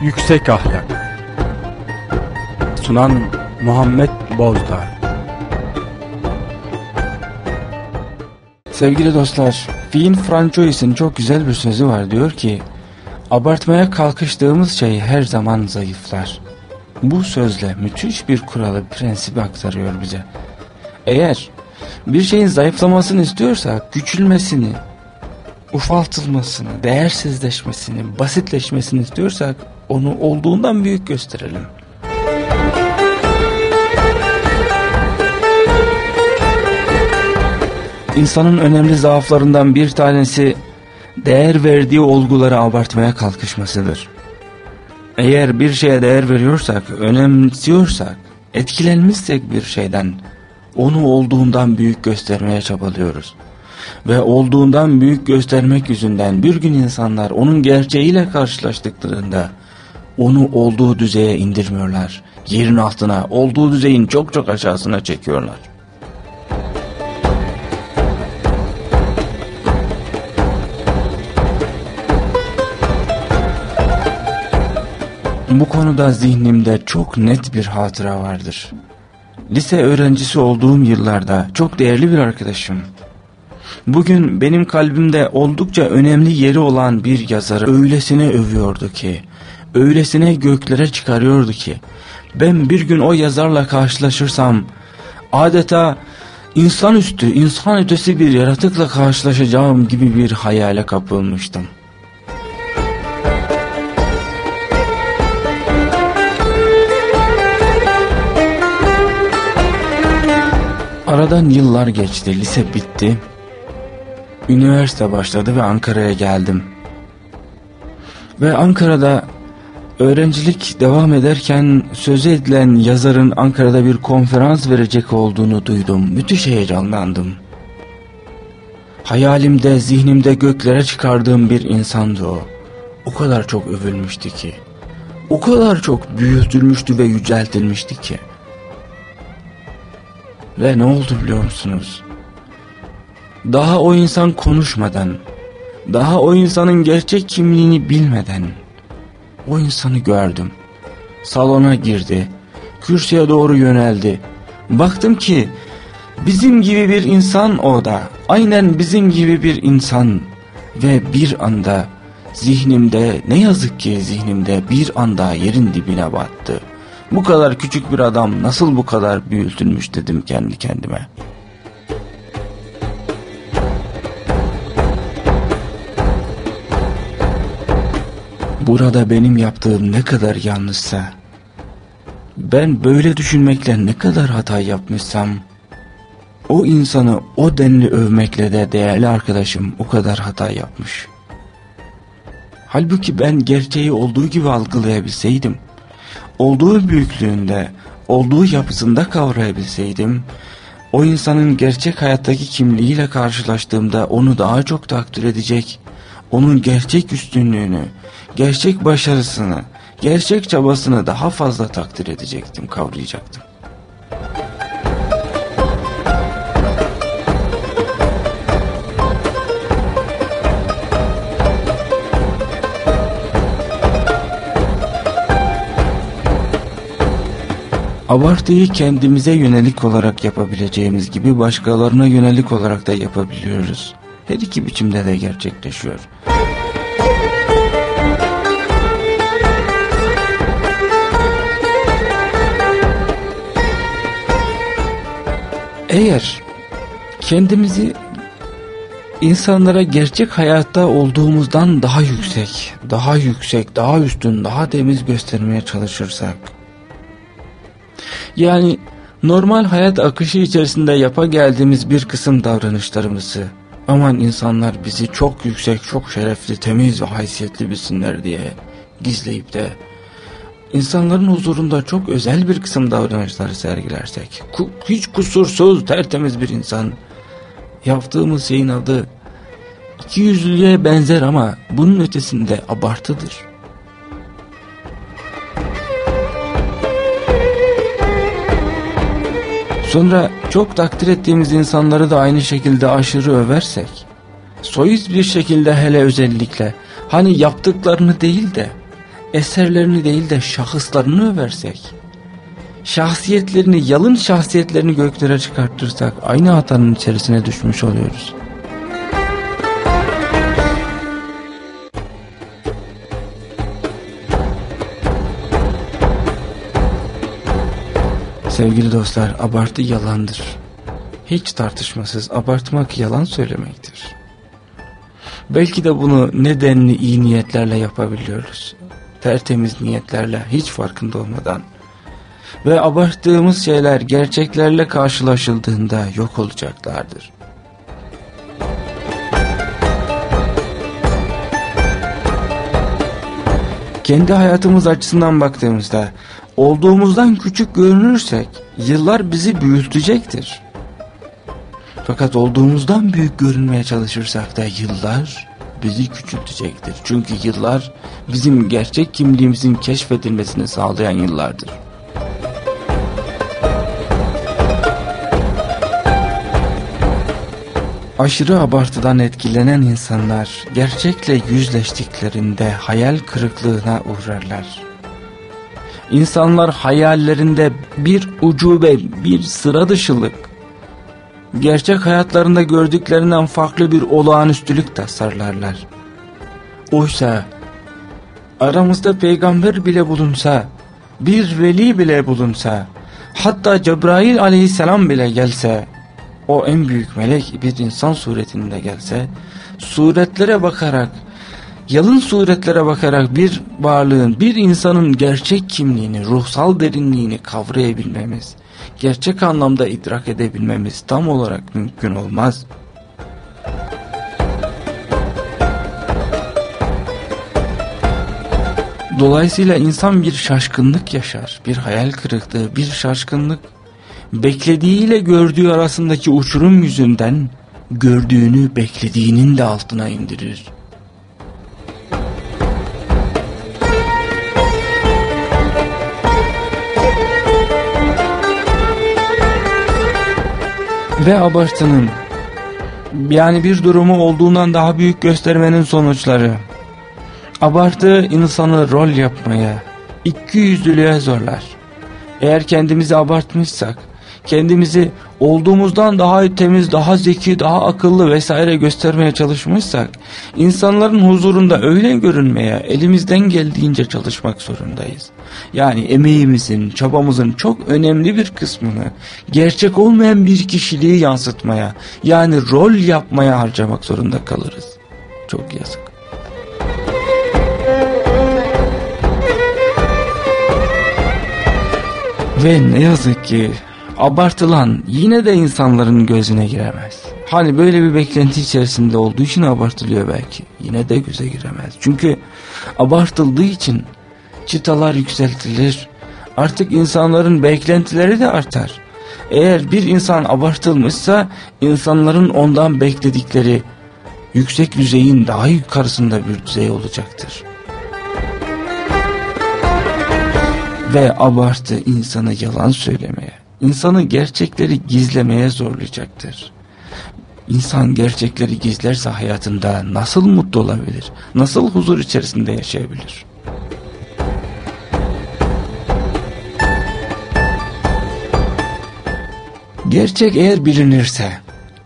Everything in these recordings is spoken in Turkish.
Yüksek Ahlak Sunan Muhammed Bozdağ Sevgili dostlar, Fiin Francois'in çok güzel bir sözü var diyor ki Abartmaya kalkıştığımız şey her zaman zayıflar. Bu sözle müthiş bir kuralı, prensibi aktarıyor bize. Eğer bir şeyin zayıflamasını istiyorsak küçülmesini, ufaltılmasını, değersizleşmesini, basitleşmesini istiyorsak onu olduğundan büyük gösterelim. İnsanın önemli zaaflarından bir tanesi değer verdiği olguları abartmaya kalkışmasıdır. Eğer bir şeye değer veriyorsak, önemsiyorsak, etkilenmişsek bir şeyden, onu olduğundan büyük göstermeye çabalıyoruz. Ve olduğundan büyük göstermek yüzünden bir gün insanlar onun gerçeğiyle karşılaştıklarında onu olduğu düzeye indirmiyorlar. Yerin altına, olduğu düzeyin çok çok aşağısına çekiyorlar. Bu konuda zihnimde çok net bir hatıra vardır. Lise öğrencisi olduğum yıllarda çok değerli bir arkadaşım. Bugün benim kalbimde oldukça önemli yeri olan bir yazarı öylesine övüyordu ki, öylesine göklere çıkarıyordu ki, ben bir gün o yazarla karşılaşırsam adeta insanüstü, insan ötesi bir yaratıkla karşılaşacağım gibi bir hayale kapılmıştım. Aradan yıllar geçti, lise bitti. Üniversite başladı ve Ankara'ya geldim. Ve Ankara'da öğrencilik devam ederken sözü edilen yazarın Ankara'da bir konferans verecek olduğunu duydum. Müthiş heyecanlandım. Hayalimde, zihnimde göklere çıkardığım bir insandı o. O kadar çok övülmüştü ki. O kadar çok büyütülmüştü ve yüceltilmişti ki. Ve ne oldu biliyor musunuz? Daha o insan konuşmadan, daha o insanın gerçek kimliğini bilmeden o insanı gördüm. Salona girdi, kürsüye doğru yöneldi. Baktım ki bizim gibi bir insan o da, aynen bizim gibi bir insan ve bir anda zihnimde ne yazık ki zihnimde bir anda yerin dibine battı. Bu kadar küçük bir adam nasıl bu kadar büyütülmüş dedim kendi kendime. Burada benim yaptığım ne kadar yanlışsa, ben böyle düşünmekle ne kadar hata yapmışsam, o insanı o denli övmekle de değerli arkadaşım o kadar hata yapmış. Halbuki ben gerçeği olduğu gibi algılayabilseydim, olduğu büyüklüğünde, olduğu yapısında kavrayabilseydim, o insanın gerçek hayattaki kimliğiyle karşılaştığımda onu daha çok takdir edecek, onun gerçek üstünlüğünü, gerçek başarısını, gerçek çabasını daha fazla takdir edecektim, kavrayacaktım. Abartıyı kendimize yönelik olarak yapabileceğimiz gibi başkalarına yönelik olarak da yapabiliyoruz. Her iki biçimde de gerçekleşiyor. Eğer kendimizi insanlara gerçek hayatta olduğumuzdan daha yüksek, daha yüksek, daha üstün, daha temiz göstermeye çalışırsak yani normal hayat akışı içerisinde yapa geldiğimiz bir kısım davranışlarımızı aman insanlar bizi çok yüksek, çok şerefli, temiz ve haysiyetli bilsinler diye gizleyip de insanların huzurunda çok özel bir kısım davranışları sergilersek hiç kusursuz, tertemiz bir insan yaptığımız şeyin adı iki yüzlülüğe benzer ama bunun ötesinde abartıdır. Sonra çok takdir ettiğimiz insanları da aynı şekilde aşırı översek, soyuz bir şekilde hele özellikle, hani yaptıklarını değil de, eserlerini değil de şahıslarını översek, şahsiyetlerini, yalın şahsiyetlerini göklere çıkartırsak aynı hatanın içerisine düşmüş oluyoruz. Sevgili dostlar, abartı yalandır. Hiç tartışmasız abartmak yalan söylemektir. Belki de bunu nedenli iyi niyetlerle yapabiliyoruz. Tertemiz niyetlerle, hiç farkında olmadan. Ve abarttığımız şeyler gerçeklerle karşılaşıldığında yok olacaklardır. Kendi hayatımız açısından baktığımızda olduğumuzdan küçük görünürsek yıllar bizi büyütecektir. Fakat olduğumuzdan büyük görünmeye çalışırsak da yıllar bizi küçültecektir. Çünkü yıllar bizim gerçek kimliğimizin keşfedilmesini sağlayan yıllardır. Aşırı abartıdan etkilenen insanlar gerçekle yüzleştiklerinde hayal kırıklığına uğrarlar. İnsanlar hayallerinde bir ucube, bir sıra dışılık, gerçek hayatlarında gördüklerinden farklı bir olağanüstülük tasarlarlar. Oysa aramızda peygamber bile bulunsa, bir veli bile bulunsa, hatta Cebrail aleyhisselam bile gelse, o en büyük melek bir insan suretinde gelse, suretlere bakarak, yalın suretlere bakarak bir varlığın, bir insanın gerçek kimliğini, ruhsal derinliğini kavrayabilmemiz, gerçek anlamda idrak edebilmemiz tam olarak mümkün olmaz. Dolayısıyla insan bir şaşkınlık yaşar, bir hayal kırıklığı, bir şaşkınlık. Beklediğiyle gördüğü arasındaki uçurum yüzünden gördüğünü beklediğinin de altına indirir. Ve abartının yani bir durumu olduğundan daha büyük göstermenin sonuçları. Abartı insanı rol yapmaya, iki yüzlülüğe zorlar. Eğer kendimizi abartmışsak, kendimizi olduğumuzdan daha temiz, daha zeki, daha akıllı vesaire göstermeye çalışmışsak, insanların huzurunda öyle görünmeye elimizden geldiğince çalışmak zorundayız. Yani emeğimizin, çabamızın çok önemli bir kısmını gerçek olmayan bir kişiliği yansıtmaya, yani rol yapmaya harcamak zorunda kalırız. Çok yazık. Ve ne yazık ki abartılan yine de insanların gözüne giremez. Hani böyle bir beklenti içerisinde olduğu için abartılıyor belki. Yine de göze giremez. Çünkü abartıldığı için çıtalar yükseltilir. Artık insanların beklentileri de artar. Eğer bir insan abartılmışsa insanların ondan bekledikleri yüksek düzeyin daha yukarısında bir düzey olacaktır. Ve abartı insanı yalan söylemeye, insanı gerçekleri gizlemeye zorlayacaktır. İnsan gerçekleri gizlerse hayatında nasıl mutlu olabilir? Nasıl huzur içerisinde yaşayabilir? Gerçek eğer bilinirse,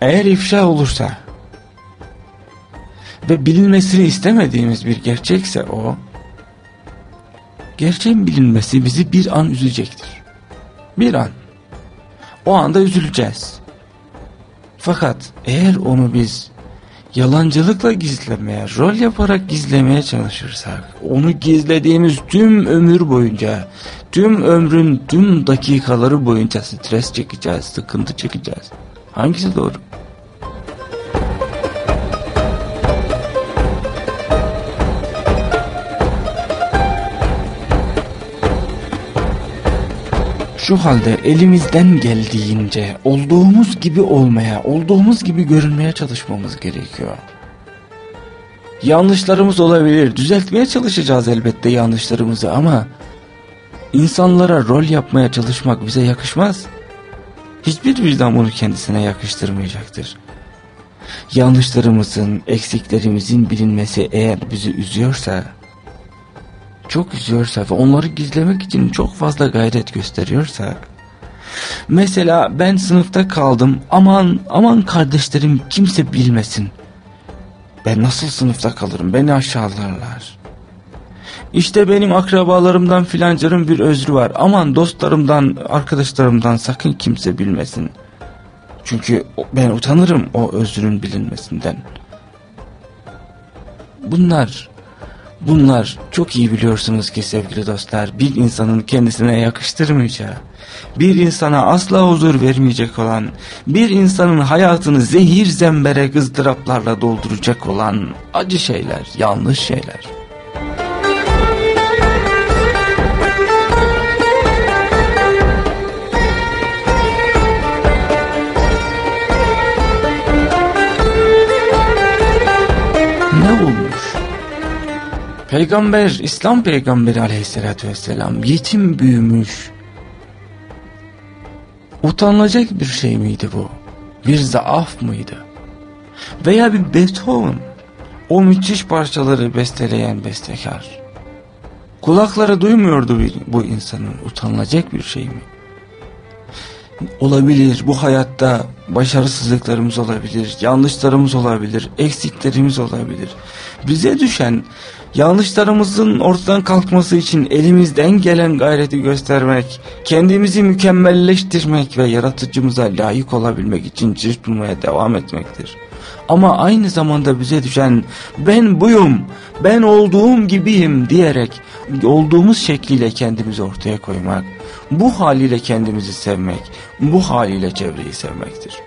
eğer ifşa olursa ve bilinmesini istemediğimiz bir gerçekse o, gerçeğin bilinmesi bizi bir an üzecektir. Bir an. O anda üzüleceğiz. Fakat eğer onu biz yalancılıkla gizlemeye, rol yaparak gizlemeye çalışırsak, onu gizlediğimiz tüm ömür boyunca, tüm ömrün tüm dakikaları boyunca stres çekeceğiz, sıkıntı çekeceğiz. Hangisi doğru? Şu halde elimizden geldiğince olduğumuz gibi olmaya, olduğumuz gibi görünmeye çalışmamız gerekiyor. Yanlışlarımız olabilir, düzeltmeye çalışacağız elbette yanlışlarımızı ama insanlara rol yapmaya çalışmak bize yakışmaz. Hiçbir vicdan bunu kendisine yakıştırmayacaktır. Yanlışlarımızın, eksiklerimizin bilinmesi eğer bizi üzüyorsa çok üzüyorsa ve onları gizlemek için çok fazla gayret gösteriyorsa mesela ben sınıfta kaldım. Aman aman kardeşlerim kimse bilmesin. Ben nasıl sınıfta kalırım? Beni aşağılarlar. İşte benim akrabalarımdan filancanın bir özrü var. Aman dostlarımdan arkadaşlarımdan sakın kimse bilmesin. Çünkü ben utanırım o özrün bilinmesinden. Bunlar Bunlar çok iyi biliyorsunuz ki sevgili dostlar bir insanın kendisine yakıştırmayacağı, bir insana asla huzur vermeyecek olan, bir insanın hayatını zehir zembere ızdıraplarla dolduracak olan acı şeyler, yanlış şeyler. Ne olmuş? Peygamber, İslam peygamberi aleyhissalatü vesselam yetim büyümüş. Utanılacak bir şey miydi bu? Bir zaaf mıydı? Veya bir Beethoven, o müthiş parçaları besteleyen bestekar. Kulakları duymuyordu bu insanın utanılacak bir şey mi? Olabilir bu hayatta başarısızlıklarımız olabilir, yanlışlarımız olabilir, eksiklerimiz olabilir. Bize düşen yanlışlarımızın ortadan kalkması için elimizden gelen gayreti göstermek, kendimizi mükemmelleştirmek ve yaratıcımıza layık olabilmek için çırpınmaya devam etmektir. Ama aynı zamanda bize düşen ben buyum, ben olduğum gibiyim diyerek olduğumuz şekliyle kendimizi ortaya koymak, bu haliyle kendimizi sevmek, bu haliyle çevreyi sevmektir.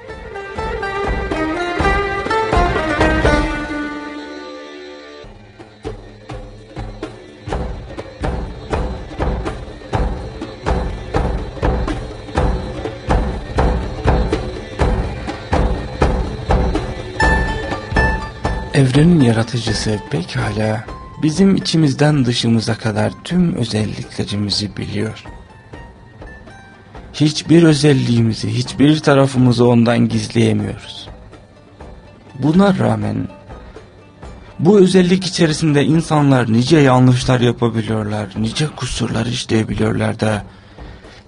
Evrenin yaratıcısı pekala bizim içimizden dışımıza kadar tüm özelliklerimizi biliyor. Hiçbir özelliğimizi, hiçbir tarafımızı ondan gizleyemiyoruz. Buna rağmen bu özellik içerisinde insanlar nice yanlışlar yapabiliyorlar, nice kusurlar işleyebiliyorlar da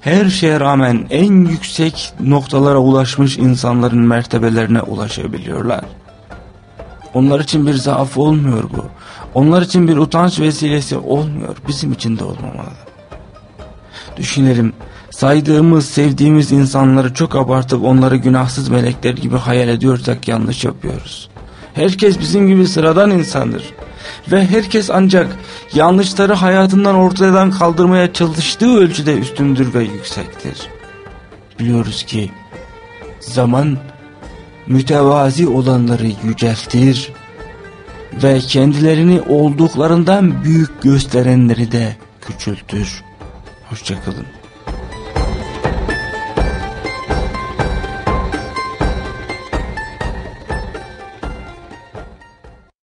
her şeye rağmen en yüksek noktalara ulaşmış insanların mertebelerine ulaşabiliyorlar. Onlar için bir zaaf olmuyor bu. Onlar için bir utanç vesilesi olmuyor. Bizim için de olmamalı. Düşünelim saydığımız, sevdiğimiz insanları çok abartıp onları günahsız melekler gibi hayal ediyorsak yanlış yapıyoruz. Herkes bizim gibi sıradan insandır. Ve herkes ancak yanlışları hayatından ortadan kaldırmaya çalıştığı ölçüde üstündür ve yüksektir. Biliyoruz ki zaman mütevazi olanları yüceltir ve kendilerini olduklarından büyük gösterenleri de küçültür. Hoşçakalın.